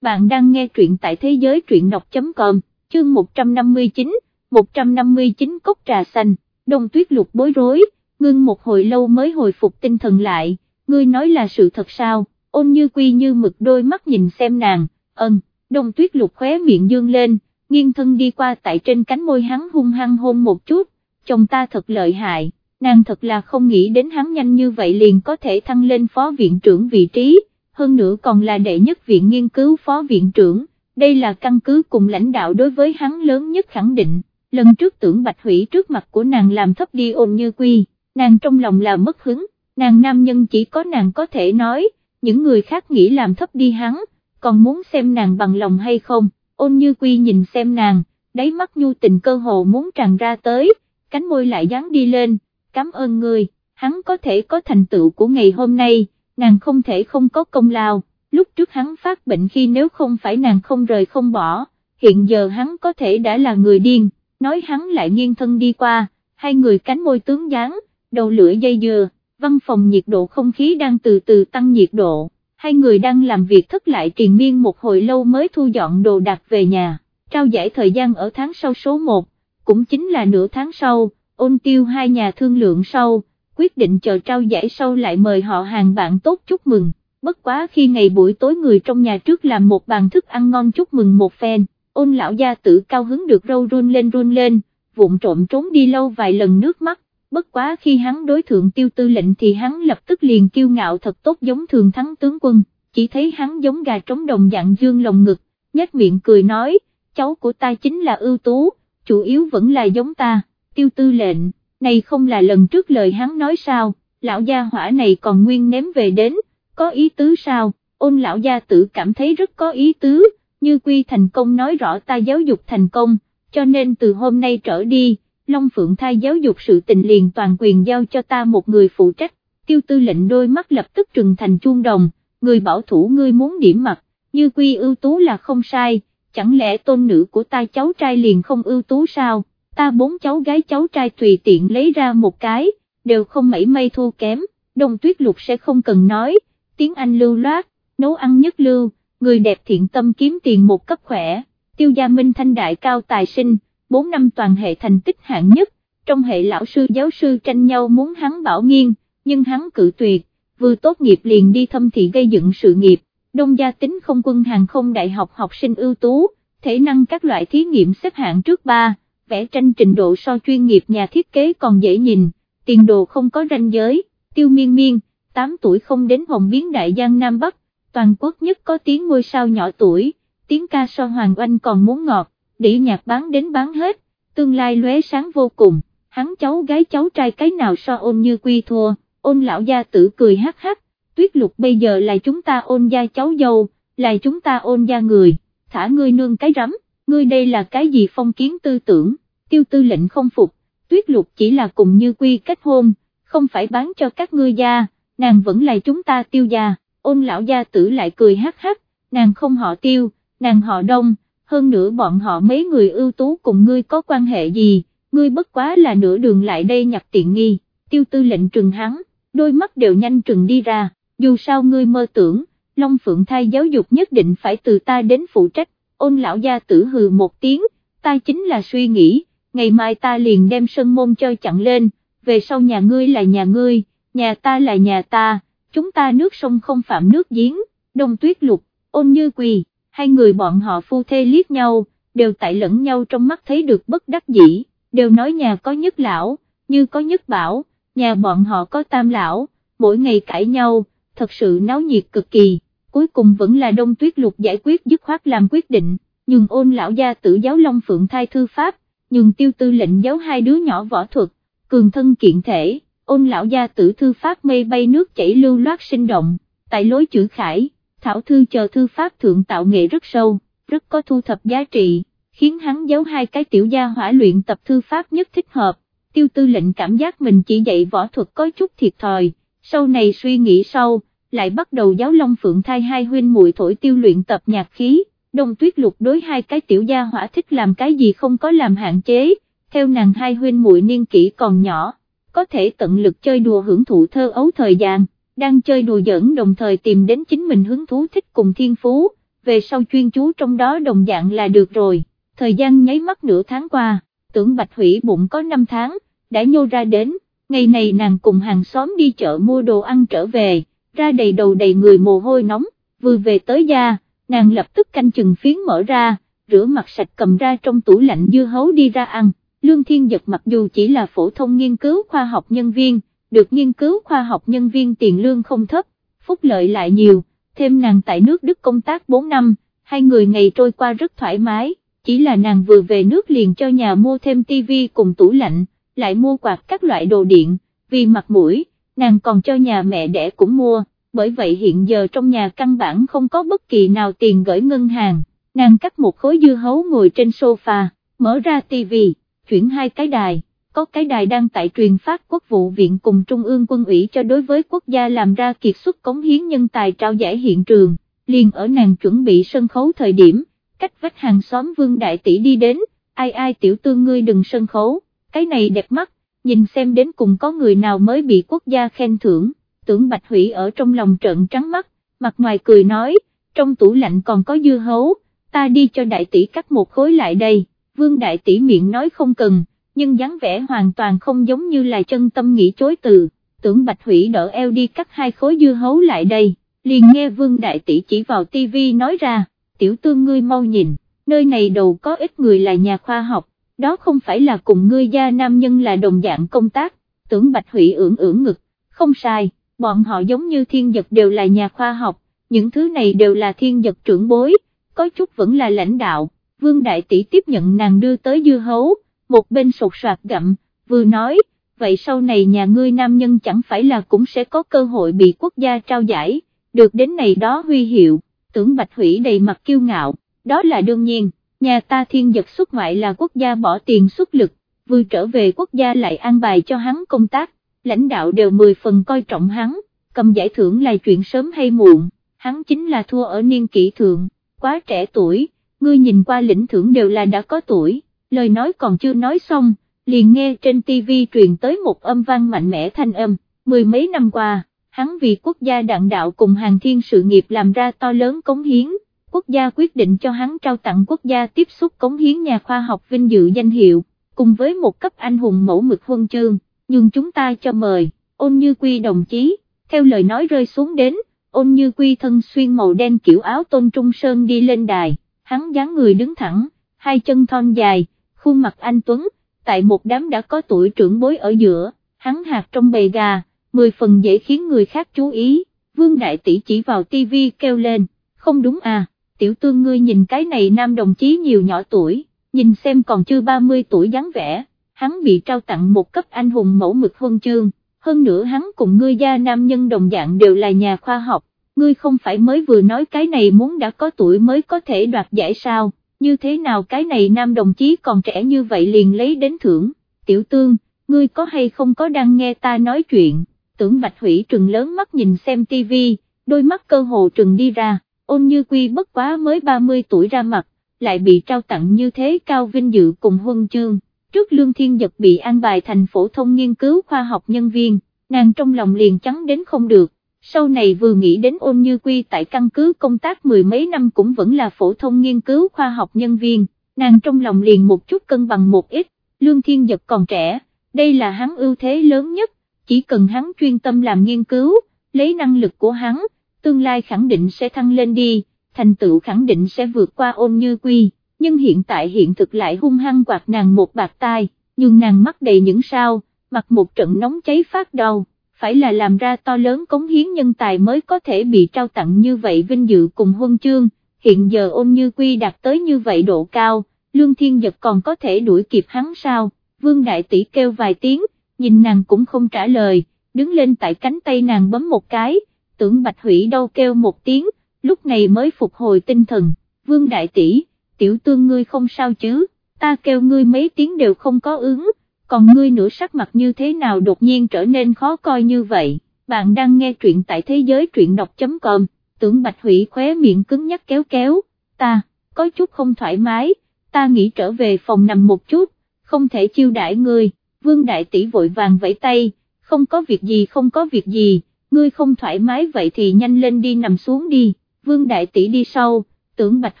bạn đang nghe truyện tại thế giới truyện đọc.com, chương 159, 159 cốc trà xanh, đông tuyết lục bối rối, ngưng một hồi lâu mới hồi phục tinh thần lại, ngươi nói là sự thật sao, ôn như quy như mực đôi mắt nhìn xem nàng, ân, đông tuyết lục khóe miệng dương lên, nghiêng thân đi qua tại trên cánh môi hắn hung hăng hôn một chút, chồng ta thật lợi hại, nàng thật là không nghĩ đến hắn nhanh như vậy liền có thể thăng lên phó viện trưởng vị trí hơn nữa còn là đệ nhất viện nghiên cứu phó viện trưởng, đây là căn cứ cùng lãnh đạo đối với hắn lớn nhất khẳng định, lần trước tưởng bạch hủy trước mặt của nàng làm thấp đi ôn như quy, nàng trong lòng là mất hứng, nàng nam nhân chỉ có nàng có thể nói, những người khác nghĩ làm thấp đi hắn, còn muốn xem nàng bằng lòng hay không, ôn như quy nhìn xem nàng, đáy mắt nhu tình cơ hồ muốn tràn ra tới, cánh môi lại dán đi lên, cảm ơn người, hắn có thể có thành tựu của ngày hôm nay nàng không thể không có công lao, lúc trước hắn phát bệnh khi nếu không phải nàng không rời không bỏ, hiện giờ hắn có thể đã là người điên, nói hắn lại nghiêng thân đi qua, hai người cánh môi tướng dáng, đầu lưỡi dây dừa, văn phòng nhiệt độ không khí đang từ từ tăng nhiệt độ, hai người đang làm việc thất lại triền miên một hồi lâu mới thu dọn đồ đạc về nhà, trao giải thời gian ở tháng sau số 1, cũng chính là nửa tháng sau, ôn tiêu hai nhà thương lượng sau quyết định chờ trao giải sau lại mời họ hàng bạn tốt chúc mừng, bất quá khi ngày buổi tối người trong nhà trước làm một bàn thức ăn ngon chúc mừng một phen, ôn lão gia tử cao hứng được râu run lên run lên, vụn trộm trốn đi lâu vài lần nước mắt, bất quá khi hắn đối thượng tiêu tư lệnh thì hắn lập tức liền kiêu ngạo thật tốt giống thường thắng tướng quân, chỉ thấy hắn giống gà trống đồng dạng dương lồng ngực, nhếch miệng cười nói, cháu của ta chính là ưu tú, chủ yếu vẫn là giống ta, tiêu tư lệnh này không là lần trước lời hắn nói sao, lão gia hỏa này còn nguyên ném về đến, có ý tứ sao, ôn lão gia tử cảm thấy rất có ý tứ, như quy thành công nói rõ ta giáo dục thành công, cho nên từ hôm nay trở đi, Long Phượng thai giáo dục sự tình liền toàn quyền giao cho ta một người phụ trách, tiêu tư lệnh đôi mắt lập tức trừng thành chuông đồng, người bảo thủ ngươi muốn điểm mặt, như quy ưu tú là không sai, chẳng lẽ tôn nữ của ta cháu trai liền không ưu tú sao? Ta bốn cháu gái cháu trai tùy tiện lấy ra một cái, đều không mảy may thua kém, đông tuyết lục sẽ không cần nói, tiếng Anh lưu loát, nấu ăn nhất lưu, người đẹp thiện tâm kiếm tiền một cấp khỏe, tiêu gia minh thanh đại cao tài sinh, 4 năm toàn hệ thành tích hạng nhất, trong hệ lão sư giáo sư tranh nhau muốn hắn bảo nghiêng, nhưng hắn cự tuyệt, vừa tốt nghiệp liền đi thâm thị gây dựng sự nghiệp, đông gia tính không quân hàng không đại học học sinh ưu tú, thể năng các loại thí nghiệm xếp hạng trước ba vẽ tranh trình độ so chuyên nghiệp nhà thiết kế còn dễ nhìn, tiền đồ không có ranh giới, tiêu miên miên, 8 tuổi không đến hồng biến đại giang Nam Bắc, toàn quốc nhất có tiếng ngôi sao nhỏ tuổi, tiếng ca so Hoàng Oanh còn muốn ngọt, đĩ nhạc bán đến bán hết, tương lai lóe sáng vô cùng, hắn cháu gái cháu trai cái nào so ôn như quy thua, ôn lão gia tử cười hắc hắc, tuyết lục bây giờ là chúng ta ôn gia cháu dâu, là chúng ta ôn gia người, thả ngươi nương cái rắm ngươi đây là cái gì phong kiến tư tưởng, tiêu tư lệnh không phục, tuyết lục chỉ là cùng như quy kết hôn, không phải bán cho các ngươi gia, nàng vẫn là chúng ta tiêu gia, ôn lão gia tử lại cười hắc hắc, nàng không họ tiêu, nàng họ đông, hơn nữa bọn họ mấy người ưu tú cùng ngươi có quan hệ gì, ngươi bất quá là nửa đường lại đây nhặt tiện nghi, tiêu tư lệnh trừng hắn, đôi mắt đều nhanh trừng đi ra, dù sao ngươi mơ tưởng, Long Phượng thai giáo dục nhất định phải từ ta đến phụ trách, ôn lão gia tử hừ một tiếng, ta chính là suy nghĩ, ngày mai ta liền đem sân môn chơi chặn lên, về sau nhà ngươi là nhà ngươi, nhà ta là nhà ta, chúng ta nước sông không phạm nước giếng, đông tuyết lục, ôn như quỳ, hai người bọn họ phu thê liếc nhau, đều tại lẫn nhau trong mắt thấy được bất đắc dĩ, đều nói nhà có nhất lão, như có nhất bảo, nhà bọn họ có tam lão, mỗi ngày cãi nhau, thật sự náo nhiệt cực kỳ cuối cùng vẫn là đông tuyết lục giải quyết dứt khoát làm quyết định, nhường ôn lão gia tử giáo Long Phượng thai thư pháp, nhường tiêu tư lệnh giáo hai đứa nhỏ võ thuật, cường thân kiện thể, ôn lão gia tử thư pháp mây bay nước chảy lưu loát sinh động, tại lối chữ khải, thảo thư chờ thư pháp thượng tạo nghệ rất sâu, rất có thu thập giá trị, khiến hắn giáo hai cái tiểu gia hỏa luyện tập thư pháp nhất thích hợp, tiêu tư lệnh cảm giác mình chỉ dạy võ thuật có chút thiệt thòi, sau này suy nghĩ sau lại bắt đầu giáo Long Phượng thai hai huynh muội thổi tiêu luyện tập nhạc khí, đông tuyết lục đối hai cái tiểu gia hỏa thích làm cái gì không có làm hạn chế, theo nàng hai huynh muội niên kỷ còn nhỏ, có thể tận lực chơi đùa hưởng thụ thơ ấu thời gian, đang chơi đùa giỡn đồng thời tìm đến chính mình hứng thú thích cùng thiên phú, về sau chuyên chú trong đó đồng dạng là được rồi, thời gian nháy mắt nửa tháng qua, tưởng Bạch Hủy bụng có 5 tháng, đã nhô ra đến, ngày này nàng cùng hàng xóm đi chợ mua đồ ăn trở về, ra đầy đầu đầy người mồ hôi nóng, vừa về tới gia, nàng lập tức canh chừng phiến mở ra, rửa mặt sạch cầm ra trong tủ lạnh dưa hấu đi ra ăn, Lương Thiên Giật mặc dù chỉ là phổ thông nghiên cứu khoa học nhân viên, được nghiên cứu khoa học nhân viên tiền lương không thấp, phúc lợi lại nhiều, thêm nàng tại nước Đức công tác 4 năm, hai người ngày trôi qua rất thoải mái, chỉ là nàng vừa về nước liền cho nhà mua thêm tivi cùng tủ lạnh, lại mua quạt các loại đồ điện, vì mặt mũi, nàng còn cho nhà mẹ đẻ cũng mua, bởi vậy hiện giờ trong nhà căn bản không có bất kỳ nào tiền gửi ngân hàng, nàng cắt một khối dưa hấu ngồi trên sofa, mở ra tivi, chuyển hai cái đài. Có cái đài đang tại truyền phát quốc vụ viện cùng Trung ương quân ủy cho đối với quốc gia làm ra kiệt xuất cống hiến nhân tài trao giải hiện trường, liền ở nàng chuẩn bị sân khấu thời điểm, cách vách hàng xóm vương đại tỷ đi đến, ai ai tiểu tương ngươi đừng sân khấu, cái này đẹp mắt, nhìn xem đến cùng có người nào mới bị quốc gia khen thưởng, tưởng bạch hủy ở trong lòng trợn trắng mắt, mặt ngoài cười nói, trong tủ lạnh còn có dưa hấu, ta đi cho đại tỷ cắt một khối lại đây, vương đại tỷ miệng nói không cần nhưng dáng vẻ hoàn toàn không giống như là chân tâm nghĩ chối từ, tưởng Bạch Hủy đỡ eo đi cắt hai khối dưa hấu lại đây, liền nghe Vương Đại Tỷ chỉ vào tivi nói ra, tiểu tương ngươi mau nhìn, nơi này đầu có ít người là nhà khoa học, đó không phải là cùng ngươi gia nam nhân là đồng dạng công tác, tưởng Bạch Hủy ưỡng ưỡng ngực, không sai, bọn họ giống như thiên dật đều là nhà khoa học, những thứ này đều là thiên dật trưởng bối, có chút vẫn là lãnh đạo, Vương Đại Tỷ tiếp nhận nàng đưa tới dưa hấu, một bên sột soạt gặm, vừa nói, vậy sau này nhà ngươi nam nhân chẳng phải là cũng sẽ có cơ hội bị quốc gia trao giải, được đến này đó huy hiệu, tưởng Bạch Hủy đầy mặt kiêu ngạo, đó là đương nhiên, nhà ta thiên dật xuất ngoại là quốc gia bỏ tiền xuất lực, vừa trở về quốc gia lại an bài cho hắn công tác, lãnh đạo đều mười phần coi trọng hắn, cầm giải thưởng là chuyện sớm hay muộn, hắn chính là thua ở niên kỷ thượng, quá trẻ tuổi, ngươi nhìn qua lĩnh thưởng đều là đã có tuổi lời nói còn chưa nói xong, liền nghe trên TV truyền tới một âm vang mạnh mẽ thanh âm, mười mấy năm qua, hắn vì quốc gia đạn đạo cùng hàng thiên sự nghiệp làm ra to lớn cống hiến, quốc gia quyết định cho hắn trao tặng quốc gia tiếp xúc cống hiến nhà khoa học vinh dự danh hiệu, cùng với một cấp anh hùng mẫu mực huân chương, nhưng chúng ta cho mời, ôn như quy đồng chí, theo lời nói rơi xuống đến, ôn như quy thân xuyên màu đen kiểu áo tôn trung sơn đi lên đài, hắn dáng người đứng thẳng, hai chân thon dài, khuôn mặt anh Tuấn, tại một đám đã có tuổi trưởng bối ở giữa, hắn hạt trong bầy gà, mười phần dễ khiến người khác chú ý, vương đại tỷ chỉ vào tivi kêu lên, không đúng à, tiểu tương ngươi nhìn cái này nam đồng chí nhiều nhỏ tuổi, nhìn xem còn chưa 30 tuổi dáng vẻ, hắn bị trao tặng một cấp anh hùng mẫu mực huân chương, hơn nữa hắn cùng ngươi gia nam nhân đồng dạng đều là nhà khoa học, ngươi không phải mới vừa nói cái này muốn đã có tuổi mới có thể đoạt giải sao, như thế nào cái này nam đồng chí còn trẻ như vậy liền lấy đến thưởng, tiểu tương, ngươi có hay không có đang nghe ta nói chuyện, tưởng bạch hủy trừng lớn mắt nhìn xem tivi, đôi mắt cơ hồ trừng đi ra, ôn như quy bất quá mới 30 tuổi ra mặt, lại bị trao tặng như thế cao vinh dự cùng huân chương, trước lương thiên giật bị an bài thành phổ thông nghiên cứu khoa học nhân viên, nàng trong lòng liền trắng đến không được, sau này vừa nghĩ đến ôn như quy tại căn cứ công tác mười mấy năm cũng vẫn là phổ thông nghiên cứu khoa học nhân viên, nàng trong lòng liền một chút cân bằng một ít, lương thiên giật còn trẻ, đây là hắn ưu thế lớn nhất, chỉ cần hắn chuyên tâm làm nghiên cứu, lấy năng lực của hắn, tương lai khẳng định sẽ thăng lên đi, thành tựu khẳng định sẽ vượt qua ôn như quy, nhưng hiện tại hiện thực lại hung hăng quạt nàng một bạc tai, nhưng nàng mắt đầy những sao, mặt một trận nóng cháy phát đau, phải là làm ra to lớn cống hiến nhân tài mới có thể bị trao tặng như vậy vinh dự cùng huân chương, hiện giờ ôn như quy đạt tới như vậy độ cao, lương thiên giật còn có thể đuổi kịp hắn sao, vương đại tỷ kêu vài tiếng, nhìn nàng cũng không trả lời, đứng lên tại cánh tay nàng bấm một cái, tưởng bạch hủy đâu kêu một tiếng, lúc này mới phục hồi tinh thần, vương đại tỷ, tiểu tương ngươi không sao chứ, ta kêu ngươi mấy tiếng đều không có ứng, còn ngươi nửa sắc mặt như thế nào đột nhiên trở nên khó coi như vậy, bạn đang nghe truyện tại thế giới truyện đọc.com, tưởng Bạch Hủy khóe miệng cứng nhắc kéo kéo, ta, có chút không thoải mái, ta nghĩ trở về phòng nằm một chút, không thể chiêu đãi ngươi, vương đại tỷ vội vàng vẫy tay, không có việc gì không có việc gì, ngươi không thoải mái vậy thì nhanh lên đi nằm xuống đi, vương đại tỷ đi sau, tưởng Bạch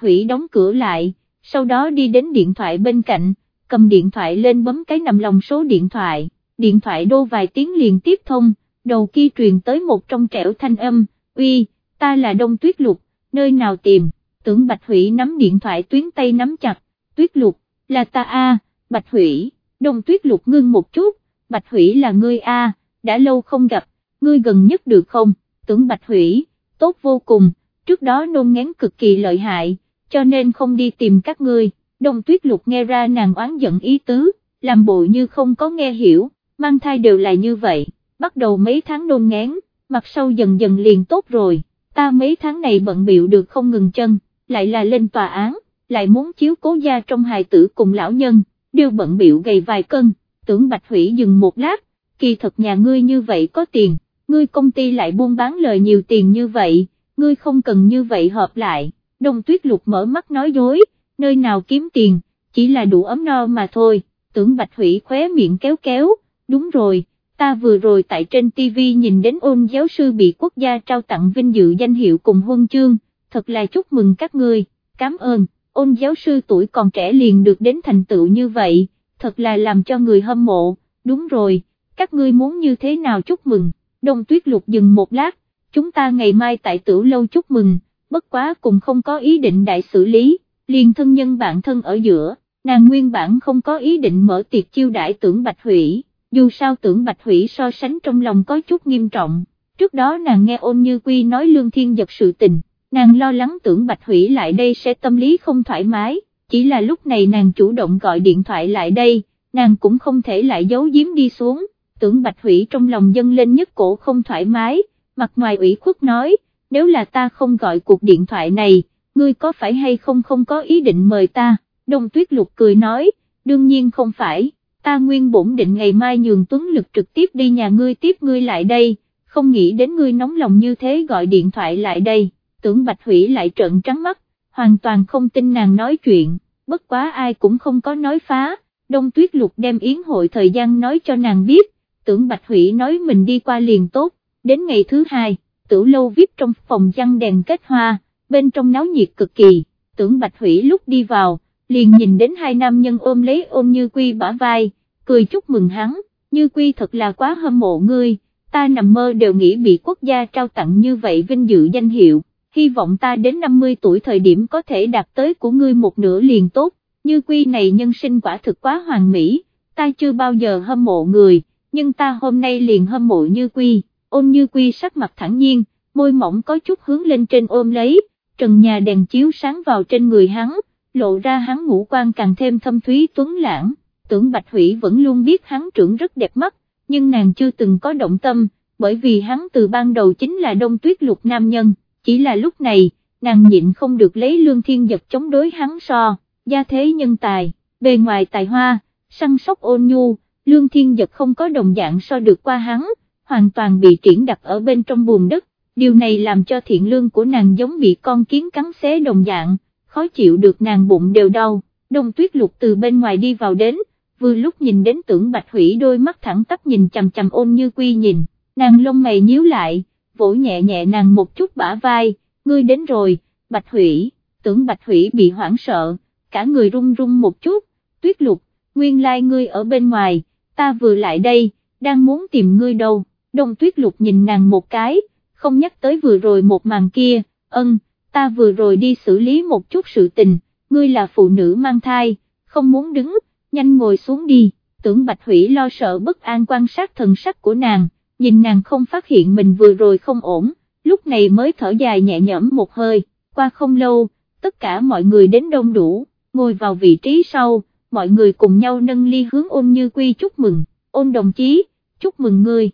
Hủy đóng cửa lại, sau đó đi đến điện thoại bên cạnh, cầm điện thoại lên bấm cái nằm lòng số điện thoại, điện thoại đô vài tiếng liền tiếp thông, đầu kia truyền tới một trong trẻo thanh âm, uy, ta là Đông Tuyết Lục, nơi nào tìm, tưởng Bạch Hủy nắm điện thoại tuyến tay nắm chặt, Tuyết Lục, là ta a, Bạch Hủy, Đông Tuyết Lục ngưng một chút, Bạch Hủy là ngươi a, đã lâu không gặp, ngươi gần nhất được không, tưởng Bạch Hủy, tốt vô cùng, trước đó nôn ngén cực kỳ lợi hại, cho nên không đi tìm các ngươi, Đông Tuyết Lục nghe ra nàng oán giận ý tứ, làm bộ như không có nghe hiểu, mang thai đều là như vậy, bắt đầu mấy tháng nôn ngén, mặt sau dần dần liền tốt rồi, ta mấy tháng này bận biệu được không ngừng chân, lại là lên tòa án, lại muốn chiếu cố gia trong hài tử cùng lão nhân, đều bận biệu gầy vài cân, tưởng Bạch Hủy dừng một lát, kỳ thật nhà ngươi như vậy có tiền, ngươi công ty lại buôn bán lời nhiều tiền như vậy, ngươi không cần như vậy hợp lại, đông tuyết lục mở mắt nói dối, nơi nào kiếm tiền, chỉ là đủ ấm no mà thôi, tưởng Bạch Hủy khóe miệng kéo kéo, đúng rồi, ta vừa rồi tại trên TV nhìn đến ôn giáo sư bị quốc gia trao tặng vinh dự danh hiệu cùng huân chương, thật là chúc mừng các ngươi, cảm ơn, ôn giáo sư tuổi còn trẻ liền được đến thành tựu như vậy, thật là làm cho người hâm mộ, đúng rồi, các ngươi muốn như thế nào chúc mừng, đông tuyết lục dừng một lát, chúng ta ngày mai tại tử lâu chúc mừng, bất quá cùng không có ý định đại xử lý, liền thân nhân bạn thân ở giữa, nàng nguyên bản không có ý định mở tiệc chiêu đại tưởng Bạch Hủy, dù sao tưởng Bạch Hủy so sánh trong lòng có chút nghiêm trọng, trước đó nàng nghe ôn như quy nói lương thiên giật sự tình, nàng lo lắng tưởng Bạch Hủy lại đây sẽ tâm lý không thoải mái, chỉ là lúc này nàng chủ động gọi điện thoại lại đây, nàng cũng không thể lại giấu giếm đi xuống, tưởng Bạch Hủy trong lòng dâng lên nhất cổ không thoải mái, mặt ngoài ủy khuất nói, nếu là ta không gọi cuộc điện thoại này, ngươi có phải hay không không có ý định mời ta, Đông Tuyết Lục cười nói, đương nhiên không phải, ta nguyên bổn định ngày mai nhường Tuấn Lực trực tiếp đi nhà ngươi tiếp ngươi lại đây, không nghĩ đến ngươi nóng lòng như thế gọi điện thoại lại đây, tưởng Bạch Hủy lại trợn trắng mắt, hoàn toàn không tin nàng nói chuyện, bất quá ai cũng không có nói phá, Đông Tuyết Lục đem yến hội thời gian nói cho nàng biết, tưởng Bạch Hủy nói mình đi qua liền tốt, đến ngày thứ hai, tử lâu vip trong phòng chăn đèn kết hoa, bên trong náo nhiệt cực kỳ, tưởng Bạch Hủy lúc đi vào, liền nhìn đến hai nam nhân ôm lấy ôm Như Quy bả vai, cười chúc mừng hắn, Như Quy thật là quá hâm mộ ngươi, ta nằm mơ đều nghĩ bị quốc gia trao tặng như vậy vinh dự danh hiệu, hy vọng ta đến 50 tuổi thời điểm có thể đạt tới của ngươi một nửa liền tốt, Như Quy này nhân sinh quả thực quá hoàn mỹ, ta chưa bao giờ hâm mộ người, nhưng ta hôm nay liền hâm mộ Như Quy, ôn Như Quy sắc mặt thẳng nhiên, môi mỏng có chút hướng lên trên ôm lấy, trần nhà đèn chiếu sáng vào trên người hắn, lộ ra hắn ngũ quan càng thêm thâm thúy tuấn lãng, tưởng Bạch Hủy vẫn luôn biết hắn trưởng rất đẹp mắt, nhưng nàng chưa từng có động tâm, bởi vì hắn từ ban đầu chính là đông tuyết lục nam nhân, chỉ là lúc này, nàng nhịn không được lấy lương thiên giật chống đối hắn so, gia thế nhân tài, bề ngoài tài hoa, săn sóc ôn nhu, lương thiên giật không có đồng dạng so được qua hắn, hoàn toàn bị triển đặt ở bên trong buồn đất, điều này làm cho thiện lương của nàng giống bị con kiến cắn xé đồng dạng, khó chịu được nàng bụng đều đau, đông tuyết lục từ bên ngoài đi vào đến, vừa lúc nhìn đến tưởng bạch hủy đôi mắt thẳng tắp nhìn chằm chằm ôn như quy nhìn, nàng lông mày nhíu lại, vỗ nhẹ nhẹ nàng một chút bả vai, ngươi đến rồi, bạch hủy, tưởng bạch hủy bị hoảng sợ, cả người run run một chút, tuyết lục, nguyên lai like ngươi ở bên ngoài, ta vừa lại đây, đang muốn tìm ngươi đâu, đông tuyết lục nhìn nàng một cái, không nhắc tới vừa rồi một màn kia, ân, ta vừa rồi đi xử lý một chút sự tình, ngươi là phụ nữ mang thai, không muốn đứng, nhanh ngồi xuống đi, tưởng Bạch Hủy lo sợ bất an quan sát thần sắc của nàng, nhìn nàng không phát hiện mình vừa rồi không ổn, lúc này mới thở dài nhẹ nhõm một hơi, qua không lâu, tất cả mọi người đến đông đủ, ngồi vào vị trí sau, mọi người cùng nhau nâng ly hướng ôn như quy chúc mừng, ôn đồng chí, chúc mừng ngươi,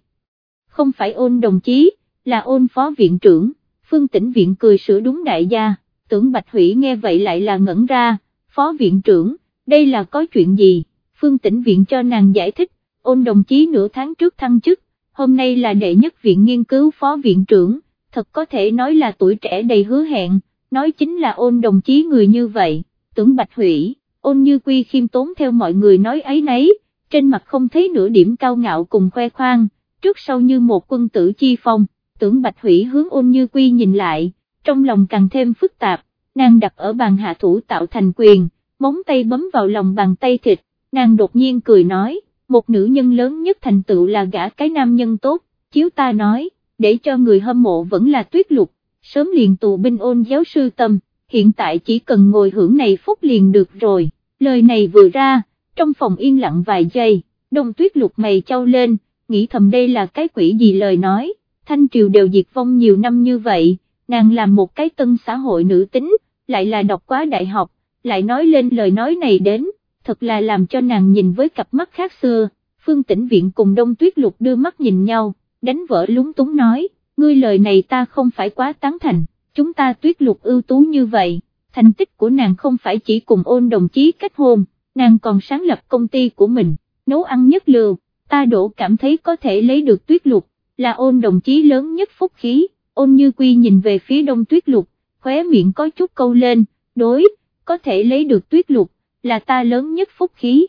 không phải ôn đồng chí, là ôn phó viện trưởng, phương tĩnh viện cười sửa đúng đại gia, tưởng Bạch Hủy nghe vậy lại là ngẩn ra, phó viện trưởng, đây là có chuyện gì, phương tĩnh viện cho nàng giải thích, ôn đồng chí nửa tháng trước thăng chức, hôm nay là đệ nhất viện nghiên cứu phó viện trưởng, thật có thể nói là tuổi trẻ đầy hứa hẹn, nói chính là ôn đồng chí người như vậy, tưởng Bạch Hủy, ôn như quy khiêm tốn theo mọi người nói ấy nấy, trên mặt không thấy nửa điểm cao ngạo cùng khoe khoang, trước sau như một quân tử chi phong tưởng Bạch Hủy hướng ôn như quy nhìn lại, trong lòng càng thêm phức tạp, nàng đặt ở bàn hạ thủ tạo thành quyền, móng tay bấm vào lòng bàn tay thịt, nàng đột nhiên cười nói, một nữ nhân lớn nhất thành tựu là gã cái nam nhân tốt, chiếu ta nói, để cho người hâm mộ vẫn là tuyết lục, sớm liền tù binh ôn giáo sư tâm, hiện tại chỉ cần ngồi hưởng này phúc liền được rồi, lời này vừa ra, trong phòng yên lặng vài giây, đông tuyết lục mày trao lên, nghĩ thầm đây là cái quỷ gì lời nói, thanh triều đều diệt vong nhiều năm như vậy, nàng làm một cái tân xã hội nữ tính, lại là đọc quá đại học, lại nói lên lời nói này đến, thật là làm cho nàng nhìn với cặp mắt khác xưa, phương tĩnh viện cùng đông tuyết lục đưa mắt nhìn nhau, đánh vỡ lúng túng nói, ngươi lời này ta không phải quá tán thành, chúng ta tuyết lục ưu tú như vậy, thành tích của nàng không phải chỉ cùng ôn đồng chí kết hôn, nàng còn sáng lập công ty của mình, nấu ăn nhất lưu ta đổ cảm thấy có thể lấy được tuyết lục, là ôn đồng chí lớn nhất phúc khí, ôn như quy nhìn về phía đông tuyết lục, khóe miệng có chút câu lên, đối, có thể lấy được tuyết lục, là ta lớn nhất phúc khí,